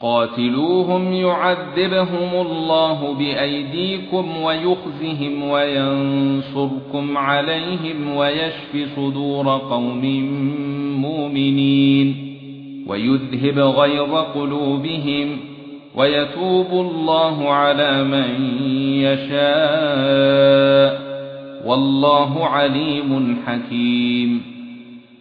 قاتلوهم يعذبهم الله بأيديكم ويخزهم وينصركم عليهم ويشف صدور قوم مؤمنين ويذهب غيظ قلوبهم ويتوب الله على من يشاء. والله عليم حكيم.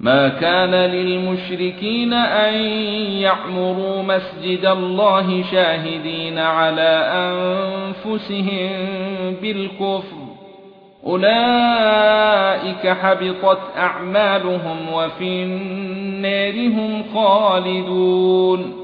ما كان للمشركين أن يعمروا مسجد الله شاهدين على أنفسهم بالكفر. أولئك حبطت أعمالهم وفي النار هم خالدون.